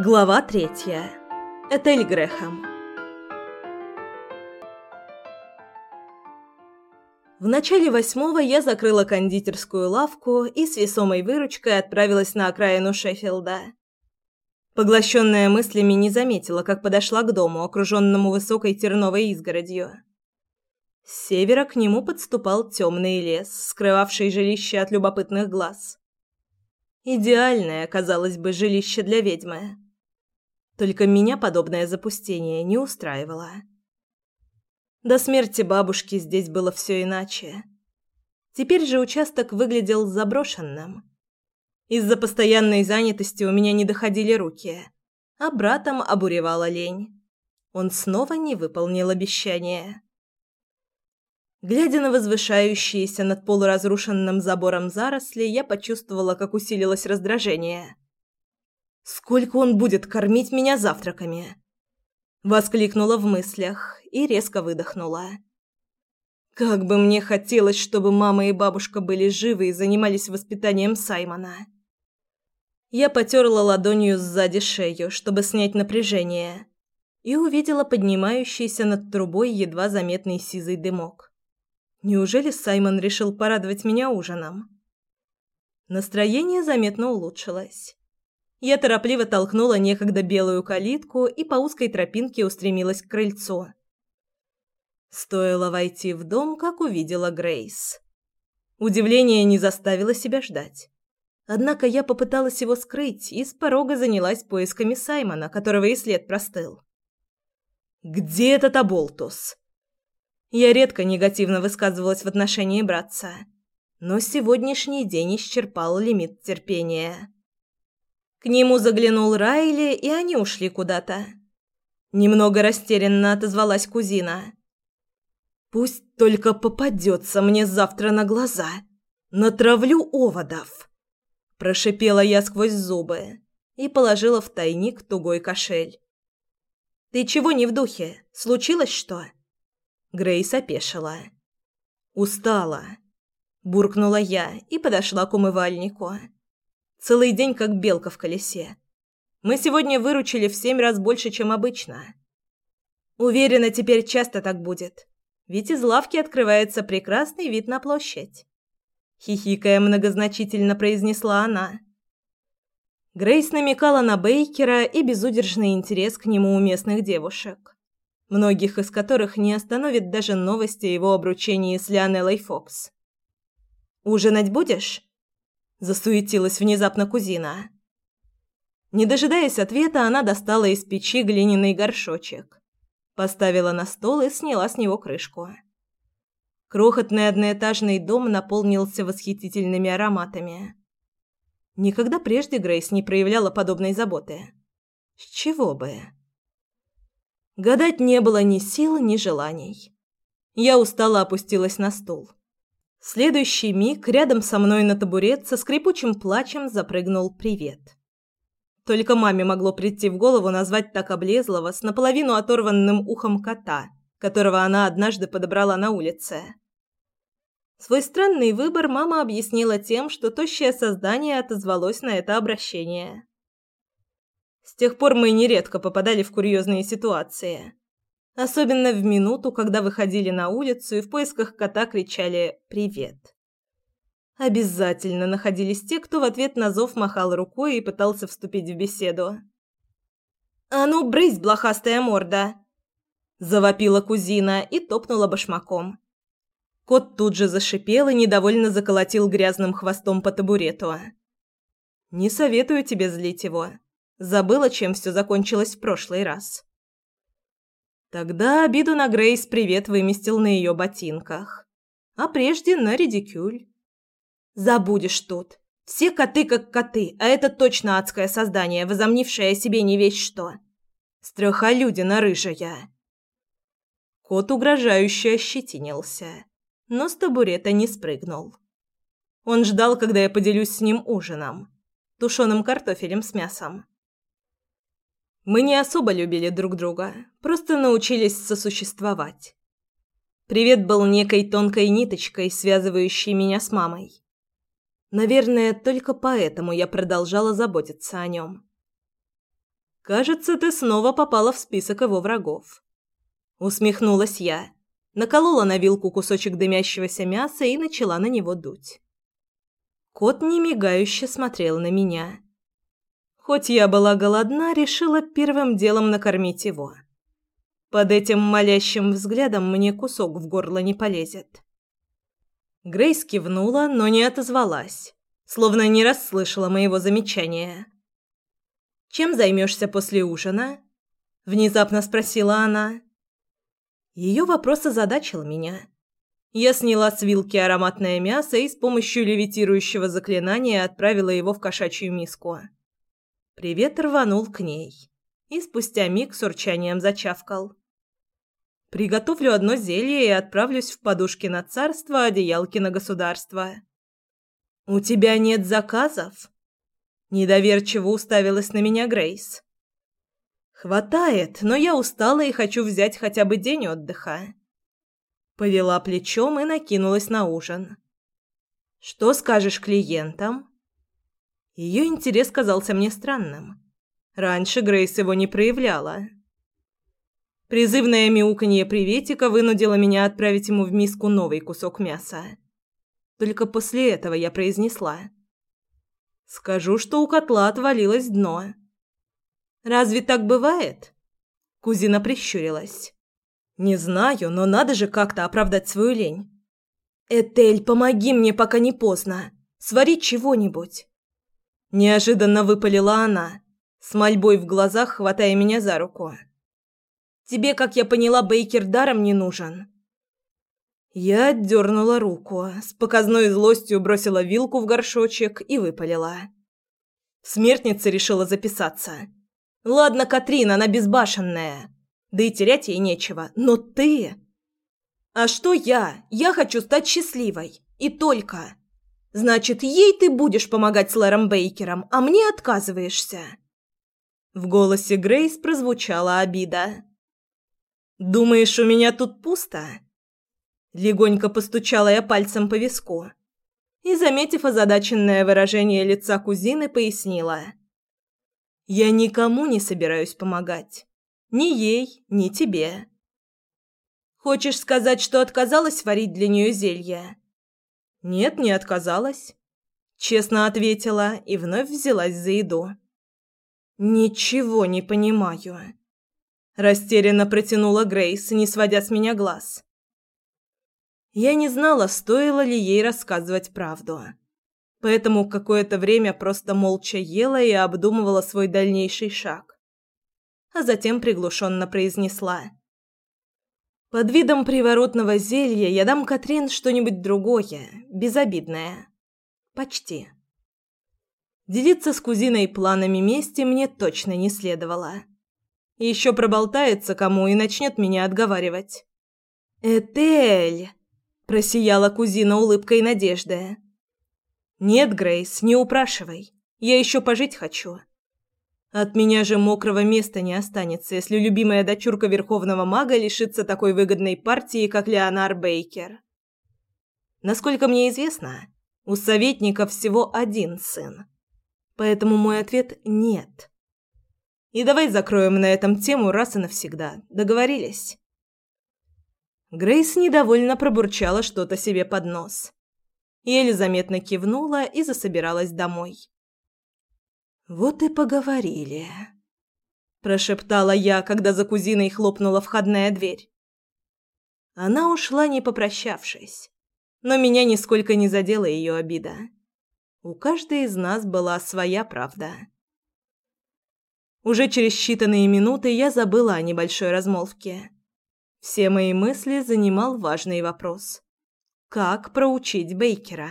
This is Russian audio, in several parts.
Глава третья. Этель Грэхэм. В начале восьмого я закрыла кондитерскую лавку и с весомой выручкой отправилась на окраину Шеффилда. Поглощенная мыслями не заметила, как подошла к дому, окруженному высокой терновой изгородью. С севера к нему подступал темный лес, скрывавший жилище от любопытных глаз. Идеальное, казалось бы, жилище для ведьмы. Только меня подобное запустение не устраивало. До смерти бабушки здесь было все иначе. Теперь же участок выглядел заброшенным. Из-за постоянной занятости у меня не доходили руки, а братом обуревала лень. Он снова не выполнил обещание. Глядя на возвышающиеся над полуразрушенным забором заросли, я почувствовала, как усилилось раздражение – Сколько он будет кормить меня завтраками? Воскликнула в мыслях и резко выдохнула. Как бы мне хотелось, чтобы мама и бабушка были живы и занимались воспитанием Саймона. Я потерла ладонью сзади шею, чтобы снять напряжение, и увидела поднимающийся над трубой едва заметный сизый дымок. Неужели Саймон решил порадовать меня ужином? Настроение заметно улучшилось. Я торопливо толкнула некогда белую калитку и по узкой тропинке устремилась к крыльцу. Стоило войти в дом, как увидела Грейс. Удивление не заставило себя ждать. Однако я попыталась его скрыть и с порога занялась поисками Саймона, которого и след простыл. «Где этот Аболтус?» Я редко негативно высказывалась в отношении братца, но сегодняшний день исчерпал лимит терпения. К нему заглянул Райли, и они ушли куда-то. Немного растерянно отозвалась кузина. «Пусть только попадется мне завтра на глаза. Натравлю оводов!» Прошипела я сквозь зубы и положила в тайник тугой кошель. «Ты чего не в духе? Случилось что?» Грейс опешила. «Устала», – буркнула я и подошла к умывальнику. Целый день как белка в колесе. Мы сегодня выручили в семь раз больше, чем обычно. Уверена, теперь часто так будет. Ведь из лавки открывается прекрасный вид на площадь. Хихикая многозначительно произнесла она. Грейс намекала на Бейкера и безудержный интерес к нему у местных девушек, многих из которых не остановит даже новости о его обручении с Лионеллой Фокс. «Ужинать будешь?» Засуетилась внезапно кузина. Не дожидаясь ответа, она достала из печи глиняный горшочек, поставила на стол и сняла с него крышку. Крохотный одноэтажный дом наполнился восхитительными ароматами. Никогда прежде Грейс не проявляла подобной заботы. С чего бы? Гадать не было ни сил, ни желаний. Я устало опустилась на стул следующий миг рядом со мной на табурет со скрипучим плачем запрыгнул привет. Только маме могло прийти в голову назвать так облезлого с наполовину оторванным ухом кота, которого она однажды подобрала на улице. Свой странный выбор мама объяснила тем, что тощее создание отозвалось на это обращение. С тех пор мы нередко попадали в курьезные ситуации. Особенно в минуту, когда выходили на улицу и в поисках кота кричали «Привет». Обязательно находились те, кто в ответ на зов махал рукой и пытался вступить в беседу. «А ну, брысь, блохастая морда!» Завопила кузина и топнула башмаком. Кот тут же зашипел и недовольно заколотил грязным хвостом по табурету. «Не советую тебе злить его. Забыла, чем все закончилось в прошлый раз». Тогда обиду на Грейс привет выместил на ее ботинках. А прежде на редикюль. «Забудешь тут. Все коты как коты, а это точно адское создание, возомнившее себе не весь что. Страхолюдина рыжая». Кот угрожающе ощетинился, но с табурета не спрыгнул. Он ждал, когда я поделюсь с ним ужином, тушеным картофелем с мясом. Мы не особо любили друг друга, просто научились сосуществовать. Привет был некой тонкой ниточкой, связывающей меня с мамой. Наверное, только поэтому я продолжала заботиться о нем. Кажется, ты снова попала в список его врагов. Усмехнулась я, наколола на вилку кусочек дымящегося мяса и начала на него дуть. Кот немигающе смотрел на меня. Хоть я была голодна, решила первым делом накормить его. Под этим молящим взглядом мне кусок в горло не полезет. Грейс кивнула, но не отозвалась, словно не расслышала моего замечания. «Чем займешься после ужина?» – внезапно спросила она. Ее вопрос озадачил меня. Я сняла с вилки ароматное мясо и с помощью левитирующего заклинания отправила его в кошачью миску. Привет рванул к ней и спустя миг с урчанием зачавкал. Приготовлю одно зелье и отправлюсь в подушки на царство, одеялки на государство. У тебя нет заказов? Недоверчиво уставилась на меня Грейс. Хватает, но я устала и хочу взять хотя бы день отдыха. Повела плечом и накинулась на ужин. Что скажешь клиентам? Ее интерес казался мне странным. Раньше Грейс его не проявляла. Призывное мяуканье приветика вынудило меня отправить ему в миску новый кусок мяса. Только после этого я произнесла. «Скажу, что у котла отвалилось дно». «Разве так бывает?» Кузина прищурилась. «Не знаю, но надо же как-то оправдать свою лень». «Этель, помоги мне, пока не поздно. Свари чего-нибудь». Неожиданно выпалила она, с мольбой в глазах хватая меня за руку. «Тебе, как я поняла, Бейкер даром не нужен». Я отдернула руку, с показной злостью бросила вилку в горшочек и выпалила. Смертница решила записаться. «Ладно, Катрин, она безбашенная. Да и терять ей нечего. Но ты...» «А что я? Я хочу стать счастливой. И только...» Значит, ей ты будешь помогать с Лэром Бейкером, а мне отказываешься. В голосе Грейс прозвучала обида. Думаешь, у меня тут пусто? Легонько постучала я пальцем по виску и, заметив озадаченное выражение лица кузины, пояснила: "Я никому не собираюсь помогать. Ни ей, ни тебе. Хочешь сказать, что отказалась варить для нее зелье?" «Нет, не отказалась», — честно ответила и вновь взялась за еду. «Ничего не понимаю», — растерянно протянула Грейс, не сводя с меня глаз. Я не знала, стоило ли ей рассказывать правду. Поэтому какое-то время просто молча ела и обдумывала свой дальнейший шаг. А затем приглушенно произнесла. Под видом приворотного зелья я дам Катрин что-нибудь другое, безобидное. Почти. Делиться с кузиной планами мести мне точно не следовало. Еще проболтается кому и начнет меня отговаривать. «Этель!» – просияла кузина улыбкой надежды. «Нет, Грейс, не упрашивай. Я еще пожить хочу. От меня же мокрого места не останется, если любимая дочурка верховного мага лишится такой выгодной партии, как Леонар Бейкер. Насколько мне известно, у советников всего один сын. Поэтому мой ответ – нет. И давай закроем на этом тему раз и навсегда. Договорились? Грейс недовольно пробурчала что-то себе под нос. Еле заметно кивнула и засобиралась домой. «Вот и поговорили», – прошептала я, когда за кузиной хлопнула входная дверь. Она ушла, не попрощавшись, но меня нисколько не задела ее обида. У каждой из нас была своя правда. Уже через считанные минуты я забыла о небольшой размолвке. Все мои мысли занимал важный вопрос. Как проучить Бейкера?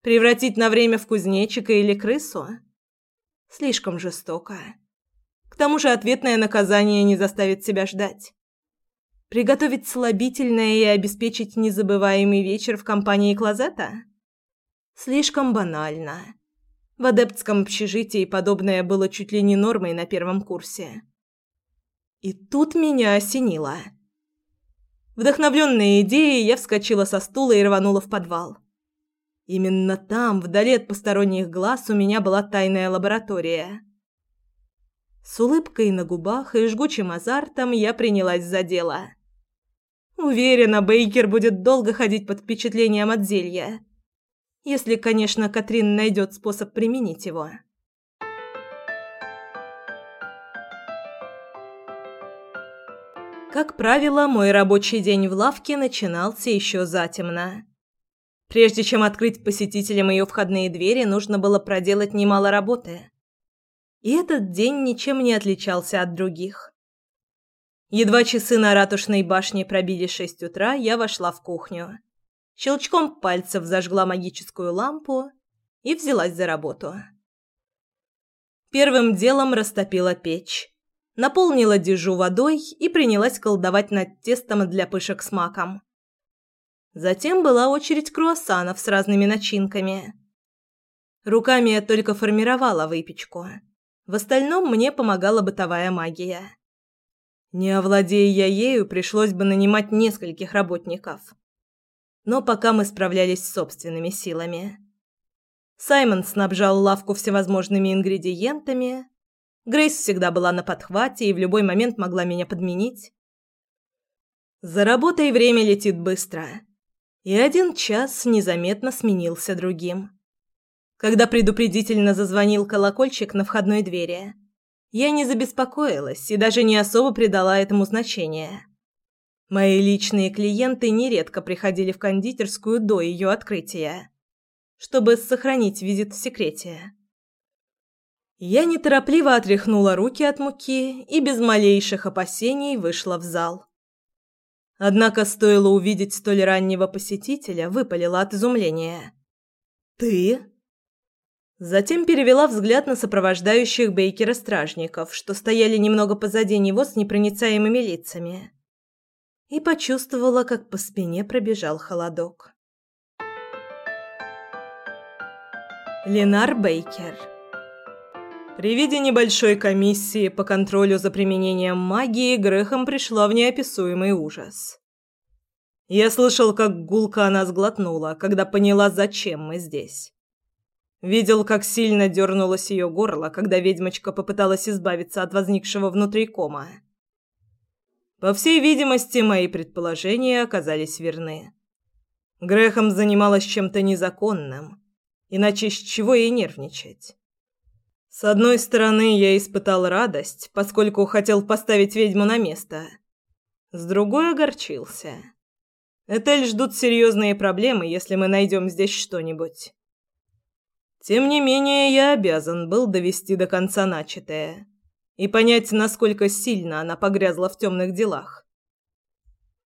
Превратить на время в кузнечика или крысу? Слишком жестоко. К тому же ответное наказание не заставит себя ждать. Приготовить слабительное и обеспечить незабываемый вечер в компании Клозета? Слишком банально. В адептском общежитии подобное было чуть ли не нормой на первом курсе. И тут меня осенило. Вдохновленная идеей, я вскочила со стула и рванула в подвал. Именно там, вдали от посторонних глаз, у меня была тайная лаборатория. С улыбкой на губах и жгучим азартом я принялась за дело. Уверена, Бейкер будет долго ходить под впечатлением от зелья. Если, конечно, Катрин найдет способ применить его. Как правило, мой рабочий день в лавке начинался еще затемно. Прежде чем открыть посетителям ее входные двери, нужно было проделать немало работы. И этот день ничем не отличался от других. Едва часы на ратушной башне пробили шесть утра, я вошла в кухню. Щелчком пальцев зажгла магическую лампу и взялась за работу. Первым делом растопила печь, наполнила дежу водой и принялась колдовать над тестом для пышек с маком. Затем была очередь круассанов с разными начинками. Руками я только формировала выпечку. В остальном мне помогала бытовая магия. Не овладея я ею, пришлось бы нанимать нескольких работников. Но пока мы справлялись с собственными силами. Саймон снабжал лавку всевозможными ингредиентами. Грейс всегда была на подхвате и в любой момент могла меня подменить. За работой время летит быстро. И один час незаметно сменился другим. Когда предупредительно зазвонил колокольчик на входной двери, я не забеспокоилась и даже не особо придала этому значения. Мои личные клиенты нередко приходили в кондитерскую до ее открытия, чтобы сохранить визит в секрете. Я неторопливо отряхнула руки от муки и без малейших опасений вышла в зал. Однако стоило увидеть столь раннего посетителя, выпалила от изумления. «Ты?» Затем перевела взгляд на сопровождающих Бейкера стражников, что стояли немного позади него с непроницаемыми лицами. И почувствовала, как по спине пробежал холодок. Ленар Бейкер При виде небольшой комиссии по контролю за применением магии Грехом пришла в неописуемый ужас. Я слышал, как гулко она сглотнула, когда поняла, зачем мы здесь. Видел, как сильно дернулось ее горло, когда ведьмочка попыталась избавиться от возникшего внутри кома. По всей видимости, мои предположения оказались верны. Грехом занималась чем-то незаконным, иначе с чего ей нервничать? С одной стороны, я испытал радость, поскольку хотел поставить ведьму на место. С другой огорчился. Этель ждут серьезные проблемы, если мы найдем здесь что-нибудь. Тем не менее, я обязан был довести до конца начатое и понять, насколько сильно она погрязла в темных делах.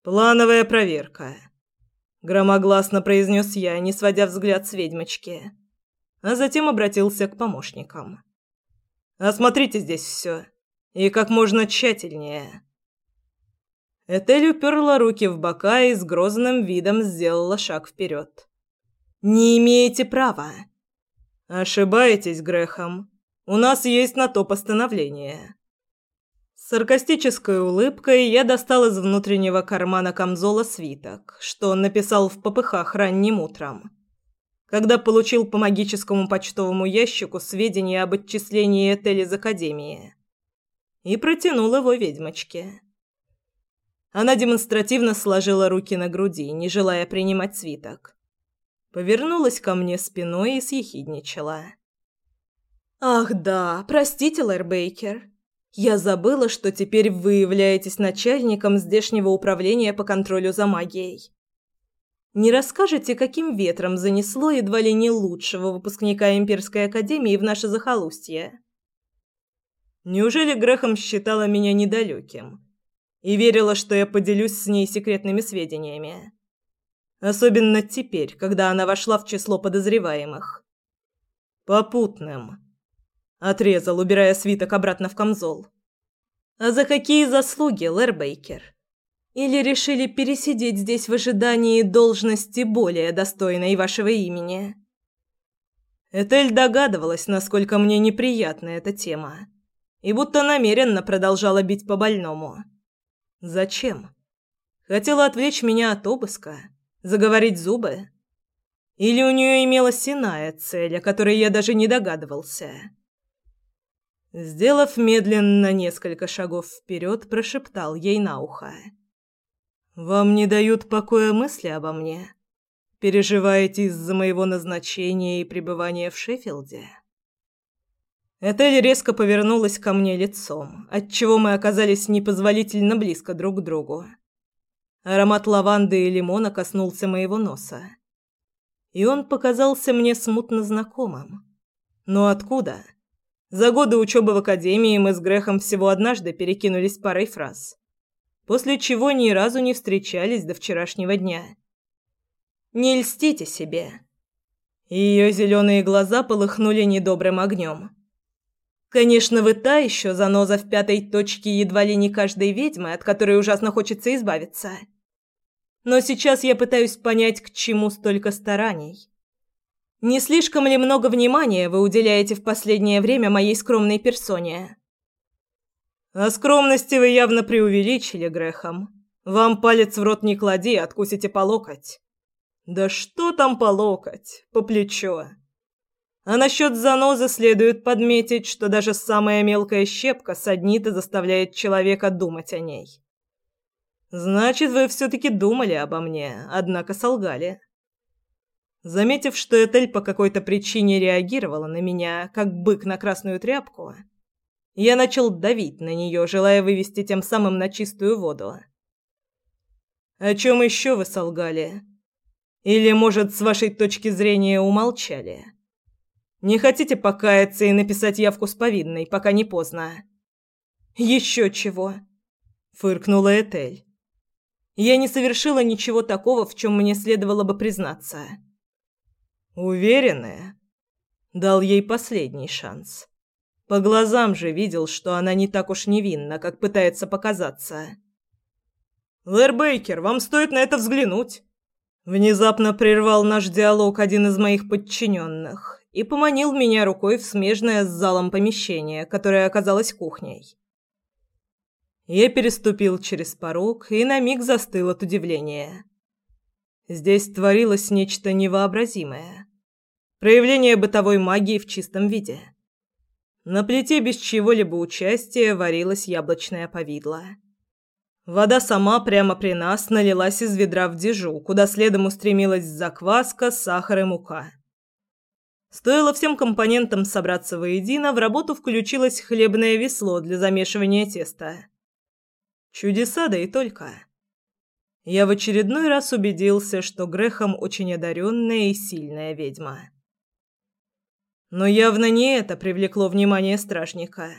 «Плановая проверка», — громогласно произнес я, не сводя взгляд с ведьмочки, а затем обратился к помощникам. «Осмотрите здесь все, и как можно тщательнее». Этель уперла руки в бока и с грозным видом сделала шаг вперед. «Не имеете права!» Ошибаетесь, Грехом. У нас есть на то постановление. С саркастической улыбкой я достал из внутреннего кармана камзола свиток, что он написал в попыхах ранним утром, когда получил по магическому почтовому ящику сведения об отчислении Этель из Академии. И протянул его ведьмочке. Она демонстративно сложила руки на груди, не желая принимать свиток повернулась ко мне спиной и съехидничала. «Ах да, простите, Лэр Бейкер. Я забыла, что теперь вы являетесь начальником здешнего управления по контролю за магией. Не расскажете, каким ветром занесло едва ли не лучшего выпускника Имперской Академии в наше захолустье?» Неужели Грехом считала меня недалеким и верила, что я поделюсь с ней секретными сведениями? Особенно теперь, когда она вошла в число подозреваемых. Попутным. Отрезал, убирая свиток обратно в камзол. А за какие заслуги, Лэр Бейкер? Или решили пересидеть здесь в ожидании должности более достойной вашего имени? Этель догадывалась, насколько мне неприятна эта тема, и будто намеренно продолжала бить по больному. Зачем? Хотела отвлечь меня от обыска. Заговорить зубы? Или у нее имелась иная цель, о которой я даже не догадывался? Сделав медленно несколько шагов вперед, прошептал ей на ухо. «Вам не дают покоя мысли обо мне? Переживаете из-за моего назначения и пребывания в Шеффилде?» Этель резко повернулась ко мне лицом, отчего мы оказались непозволительно близко друг к другу. Аромат лаванды и лимона коснулся моего носа. И он показался мне смутно знакомым. Но откуда? За годы учебы в академии мы с Грехом всего однажды перекинулись парой фраз, после чего ни разу не встречались до вчерашнего дня. Не льстите себе. Ее зеленые глаза полыхнули недобрым огнем. Конечно, вы та еще заноза в пятой точке едва ли не каждой ведьмы, от которой ужасно хочется избавиться. Но сейчас я пытаюсь понять, к чему столько стараний. Не слишком ли много внимания вы уделяете в последнее время моей скромной персоне? О скромности вы явно преувеличили, Грехом. Вам палец в рот не клади, откусите по локоть. Да что там по локоть, по плечо. А насчет занозы следует подметить, что даже самая мелкая щепка саднит и заставляет человека думать о ней. Значит, вы все-таки думали обо мне, однако солгали. Заметив, что Этель по какой-то причине реагировала на меня, как бык на красную тряпку, я начал давить на нее, желая вывести тем самым на чистую воду. «О чем еще вы солгали? Или, может, с вашей точки зрения умолчали? Не хотите покаяться и написать явку с повинной, пока не поздно?» «Еще чего?» — фыркнула Этель. «Я не совершила ничего такого, в чем мне следовало бы признаться». Уверенная? Дал ей последний шанс. По глазам же видел, что она не так уж невинна, как пытается показаться. «Лэр Бейкер, вам стоит на это взглянуть!» Внезапно прервал наш диалог один из моих подчиненных и поманил меня рукой в смежное с залом помещение, которое оказалось кухней. Я переступил через порог и на миг застыл от удивления. Здесь творилось нечто невообразимое. Проявление бытовой магии в чистом виде. На плите без чего-либо участия варилась яблочная повидло. Вода сама прямо при нас налилась из ведра в дежу, куда следом устремилась закваска, сахар и мука. Стоило всем компонентам собраться воедино, в работу включилось хлебное весло для замешивания теста. Чудеса, да и только я в очередной раз убедился, что Грехом очень одаренная и сильная ведьма. Но явно не это привлекло внимание стражника.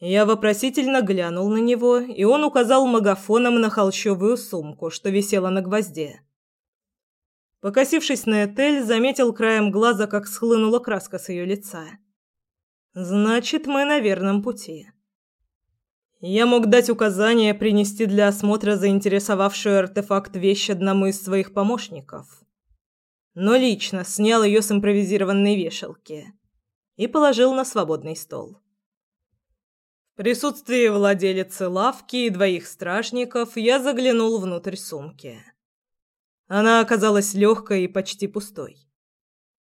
Я вопросительно глянул на него, и он указал магафоном на холщовую сумку, что висела на гвозде. Покосившись на Этель, заметил краем глаза, как схлынула краска с ее лица. «Значит, мы на верном пути». Я мог дать указание принести для осмотра заинтересовавшую артефакт вещь одному из своих помощников. Но лично снял ее с импровизированной вешалки и положил на свободный стол. В присутствии владелицы лавки и двоих стражников я заглянул внутрь сумки. Она оказалась легкой и почти пустой.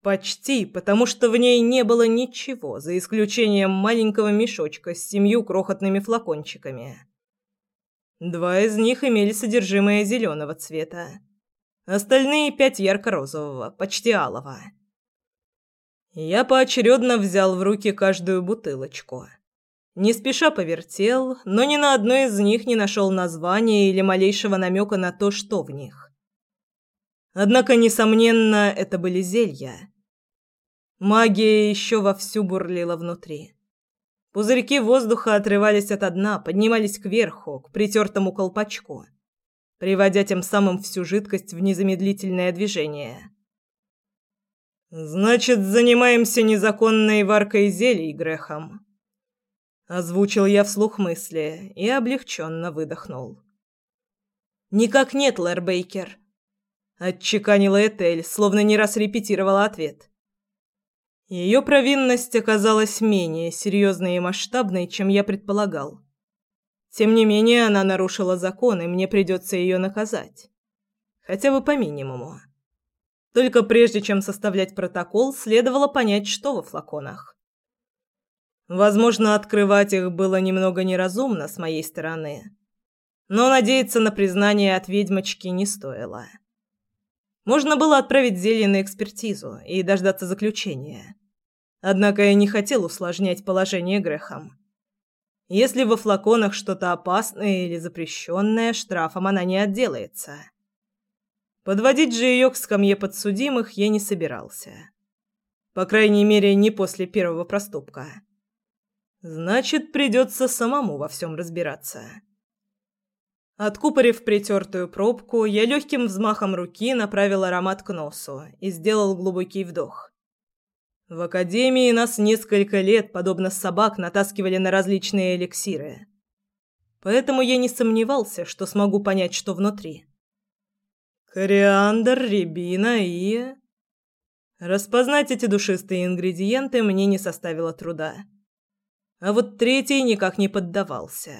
Почти, потому что в ней не было ничего, за исключением маленького мешочка с семью крохотными флакончиками. Два из них имели содержимое зеленого цвета, остальные пять ярко-розового, почти алого. Я поочередно взял в руки каждую бутылочку. Не спеша повертел, но ни на одной из них не нашел названия или малейшего намека на то, что в них. Однако, несомненно, это были зелья. Магия еще вовсю бурлила внутри. Пузырьки воздуха отрывались от дна, поднимались кверху, к притертому колпачку, приводя тем самым всю жидкость в незамедлительное движение. «Значит, занимаемся незаконной варкой зелий, Грехом», — озвучил я вслух мысли и облегченно выдохнул. «Никак нет, Лэр Бейкер отчеканила Этель, словно не раз репетировала ответ. Ее провинность оказалась менее серьезной и масштабной, чем я предполагал. Тем не менее, она нарушила закон, и мне придется ее наказать. Хотя бы по минимуму. Только прежде чем составлять протокол, следовало понять, что во флаконах. Возможно, открывать их было немного неразумно с моей стороны, но надеяться на признание от ведьмочки не стоило. Можно было отправить зелье на экспертизу и дождаться заключения. Однако я не хотел усложнять положение грехом. Если во флаконах что-то опасное или запрещенное, штрафом она не отделается. Подводить же ее к скамье подсудимых я не собирался. По крайней мере, не после первого проступка. Значит, придется самому во всем разбираться. Откупорив притертую пробку, я легким взмахом руки направил аромат к носу и сделал глубокий вдох. В академии нас несколько лет, подобно собак, натаскивали на различные эликсиры. Поэтому я не сомневался, что смогу понять, что внутри. Кориандр, рябина и... Распознать эти душистые ингредиенты мне не составило труда. А вот третий никак не поддавался.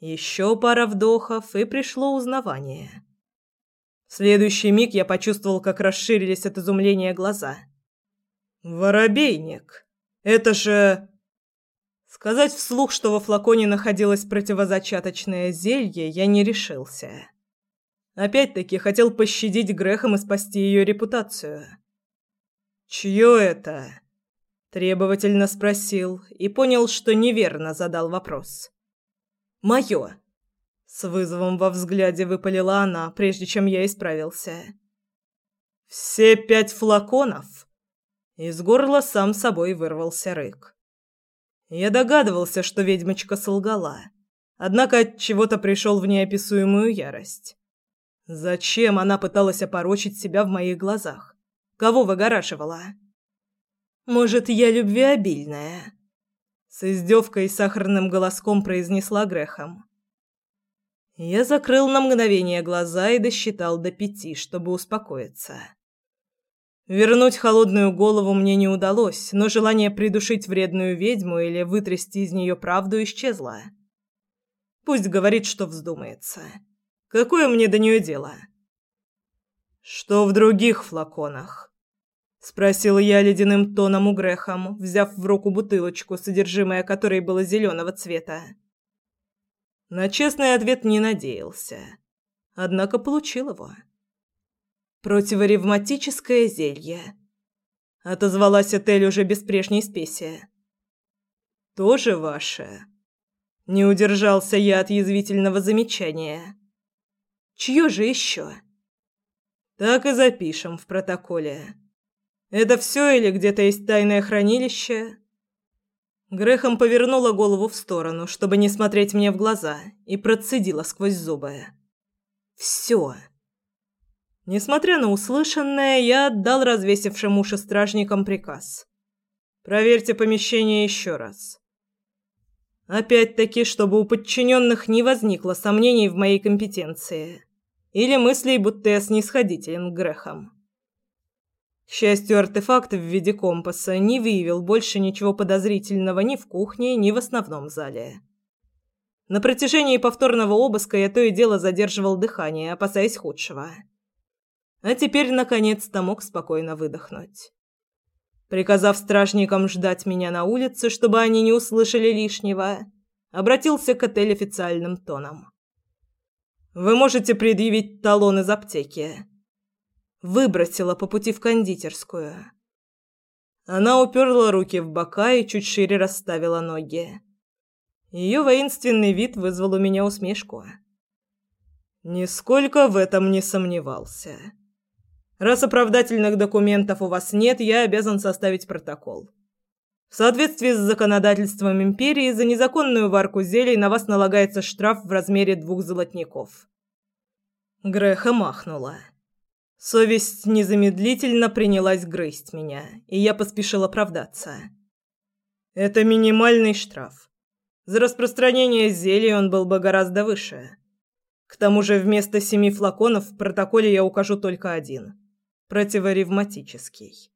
Еще пара вдохов, и пришло узнавание. В следующий миг я почувствовал, как расширились от изумления глаза. «Воробейник! Это же...» Сказать вслух, что во флаконе находилось противозачаточное зелье, я не решился. Опять-таки хотел пощадить грехом и спасти ее репутацию. «Чье это?» – требовательно спросил и понял, что неверно задал вопрос. Мое!» С вызовом во взгляде выпалила она, прежде чем я исправился. «Все пять флаконов?» Из горла сам собой вырвался рык. Я догадывался, что ведьмочка солгала, однако от чего-то пришел в неописуемую ярость. Зачем она пыталась опорочить себя в моих глазах? Кого выгорашивала? Может, я любвеобильная? С издевкой и сахарным голоском произнесла Грехом. Я закрыл на мгновение глаза и досчитал до пяти, чтобы успокоиться. Вернуть холодную голову мне не удалось, но желание придушить вредную ведьму или вытрясти из нее правду исчезло. Пусть говорит, что вздумается. Какое мне до нее дело? Что в других флаконах? спросил я ледяным тоном у Грехом, взяв в руку бутылочку, содержимое которой было зеленого цвета. На честный ответ не надеялся, однако получил его. Противоревматическое зелье. Отозвалась Этель уже без прежней спеси. Тоже ваше. Не удержался я от язвительного замечания. Чье же еще? Так и запишем в протоколе. Это все или где-то есть тайное хранилище?» Грехом повернула голову в сторону, чтобы не смотреть мне в глаза, и процедила сквозь зубы. «Все». Несмотря на услышанное, я отдал развесившим уши стражникам приказ. «Проверьте помещение еще раз». Опять-таки, чтобы у подчиненных не возникло сомнений в моей компетенции или мыслей, будто я снисходителен к грехам. К счастью, артефакт в виде компаса не выявил больше ничего подозрительного ни в кухне, ни в основном зале. На протяжении повторного обыска я то и дело задерживал дыхание, опасаясь худшего. А теперь, наконец-то, мог спокойно выдохнуть. Приказав стражникам ждать меня на улице, чтобы они не услышали лишнего, обратился к отель официальным тоном. «Вы можете предъявить талон из аптеки. Выбросила по пути в кондитерскую. Она уперла руки в бока и чуть шире расставила ноги. Ее воинственный вид вызвал у меня усмешку. Нисколько в этом не сомневался. Раз оправдательных документов у вас нет, я обязан составить протокол. В соответствии с законодательством империи за незаконную варку зелий на вас налагается штраф в размере двух золотников. Греха махнула. Совесть незамедлительно принялась грызть меня, и я поспешил оправдаться. Это минимальный штраф. За распространение зелий он был бы гораздо выше. К тому же вместо семи флаконов в протоколе я укажу только один – противоревматический.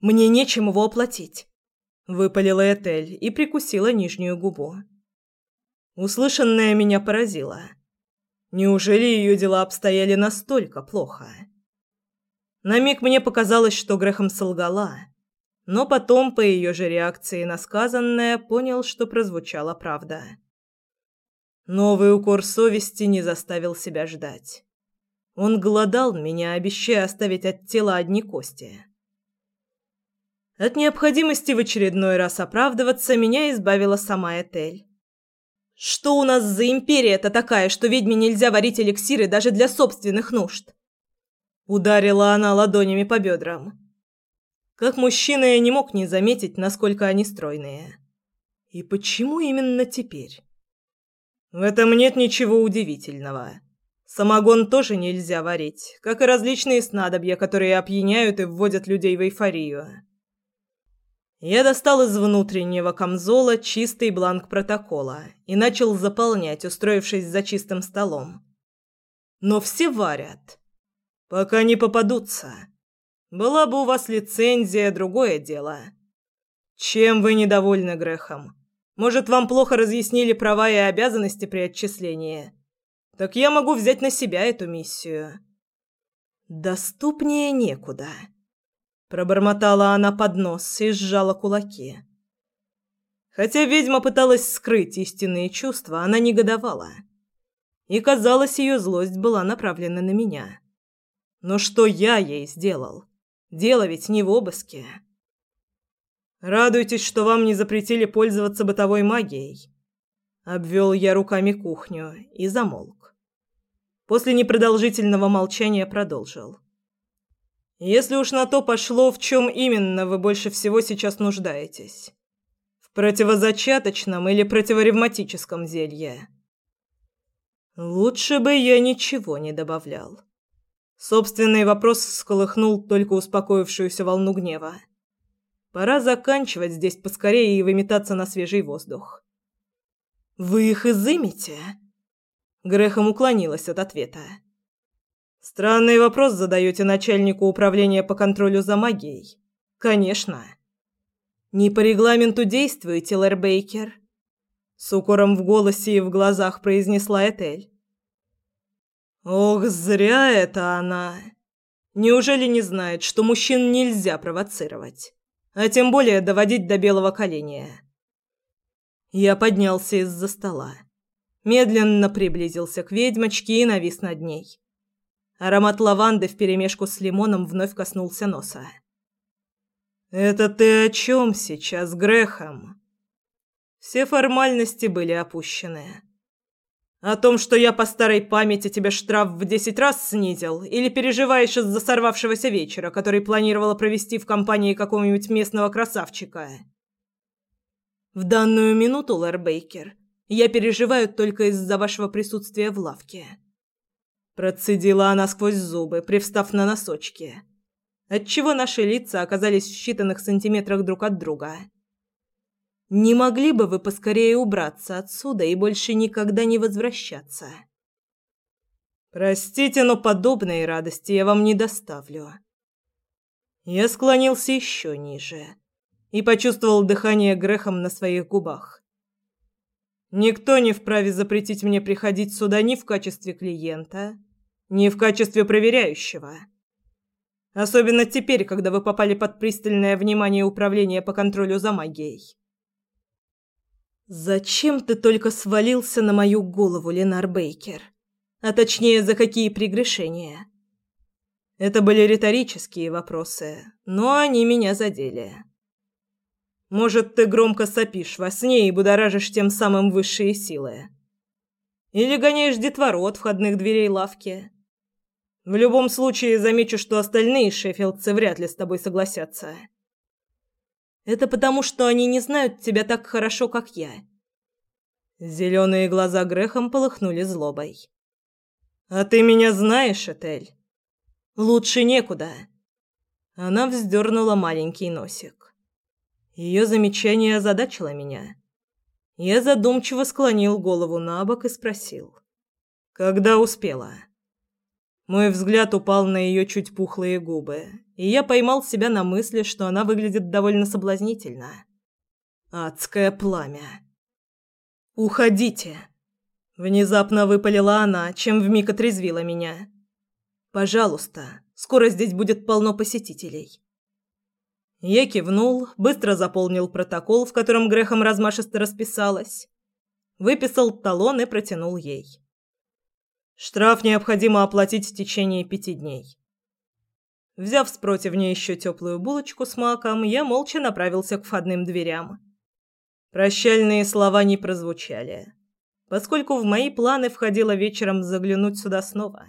«Мне нечем его оплатить», – выпалила Этель и прикусила нижнюю губу. Услышанное меня поразило – Неужели ее дела обстояли настолько плохо? На миг мне показалось, что грехом солгала, но потом, по ее же реакции на сказанное, понял, что прозвучала правда. Новый укор совести не заставил себя ждать. Он голодал меня, обещая оставить от тела одни кости. От необходимости в очередной раз оправдываться меня избавила сама Этель. Что у нас за империя-то такая, что ведьме нельзя варить эликсиры даже для собственных нужд? Ударила она ладонями по бедрам. Как мужчина я не мог не заметить, насколько они стройные. И почему именно теперь? В этом нет ничего удивительного. Самогон тоже нельзя варить, как и различные снадобья, которые опьяняют и вводят людей в эйфорию. Я достал из внутреннего камзола чистый бланк протокола и начал заполнять, устроившись за чистым столом. Но все варят. Пока не попадутся. Была бы у вас лицензия, другое дело. Чем вы недовольны, Грехом? Может, вам плохо разъяснили права и обязанности при отчислении? Так я могу взять на себя эту миссию. Доступнее некуда. Пробормотала она под нос и сжала кулаки. Хотя ведьма пыталась скрыть истинные чувства, она негодовала. И, казалось, ее злость была направлена на меня. Но что я ей сделал? Дело ведь не в обыске. Радуйтесь, что вам не запретили пользоваться бытовой магией. Обвел я руками кухню и замолк. После непродолжительного молчания продолжил. Если уж на то пошло, в чем именно вы больше всего сейчас нуждаетесь? В противозачаточном или противоревматическом зелье? Лучше бы я ничего не добавлял. Собственный вопрос всколыхнул только успокоившуюся волну гнева. Пора заканчивать здесь поскорее и выметаться на свежий воздух. «Вы их изымите?» Грехом уклонилась от ответа. Странный вопрос задаете начальнику управления по контролю за магией. Конечно. Не по регламенту действуете, Лэр Бейкер. С укором в голосе и в глазах произнесла Этель. Ох, зря это она. Неужели не знает, что мужчин нельзя провоцировать, а тем более доводить до белого коленя? Я поднялся из-за стола, медленно приблизился к ведьмочке и навис над ней. Аромат лаванды вперемешку с лимоном вновь коснулся носа. «Это ты о чем сейчас, Грехом?» Все формальности были опущены. «О том, что я по старой памяти тебе штраф в десять раз снизил, или переживаешь из-за сорвавшегося вечера, который планировала провести в компании какого-нибудь местного красавчика?» «В данную минуту, Лэр Бейкер, я переживаю только из-за вашего присутствия в лавке». Процедила она сквозь зубы, привстав на носочки, отчего наши лица оказались в считанных сантиметрах друг от друга. «Не могли бы вы поскорее убраться отсюда и больше никогда не возвращаться?» «Простите, но подобной радости я вам не доставлю». Я склонился еще ниже и почувствовал дыхание грехом на своих губах. Никто не вправе запретить мне приходить сюда ни в качестве клиента, не в качестве проверяющего. Особенно теперь, когда вы попали под пристальное внимание управления по контролю за магией. Зачем ты только свалился на мою голову, Ленар Бейкер? А точнее, за какие прегрешения? Это были риторические вопросы, но они меня задели. Может, ты громко сопишь во сне и будоражишь тем самым высшие силы? Или гоняешь детвору от входных дверей лавки? В любом случае замечу, что остальные шеффилдцы вряд ли с тобой согласятся. Это потому, что они не знают тебя так хорошо, как я. Зеленые глаза Грехом полыхнули злобой. А ты меня знаешь, Этель? Лучше некуда. Она вздернула маленький носик. Ее замечание озадачило меня. Я задумчиво склонил голову на бок и спросил: "Когда успела?" Мой взгляд упал на ее чуть пухлые губы, и я поймал себя на мысли, что она выглядит довольно соблазнительно. Адское пламя. «Уходите!» Внезапно выпалила она, чем вмиг отрезвила меня. «Пожалуйста, скоро здесь будет полно посетителей». Я кивнул, быстро заполнил протокол, в котором Грехом размашисто расписалась. Выписал талон и протянул ей. Штраф необходимо оплатить в течение пяти дней. Взяв с противня еще теплую булочку с маком, я молча направился к входным дверям. Прощальные слова не прозвучали, поскольку в мои планы входило вечером заглянуть сюда снова.